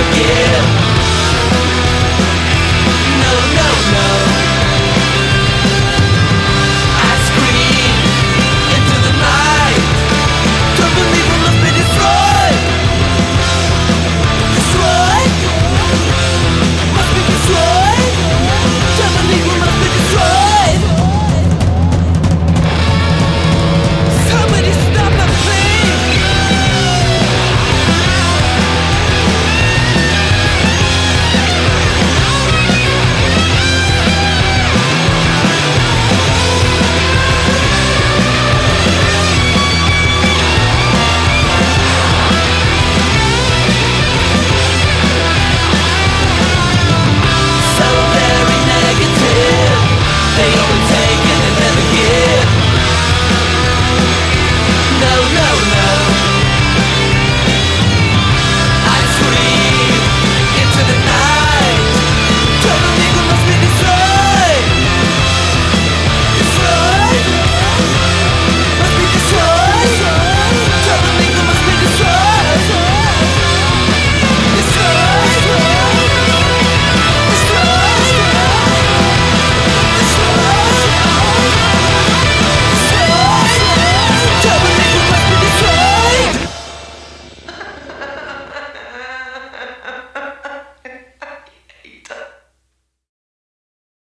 Yeah.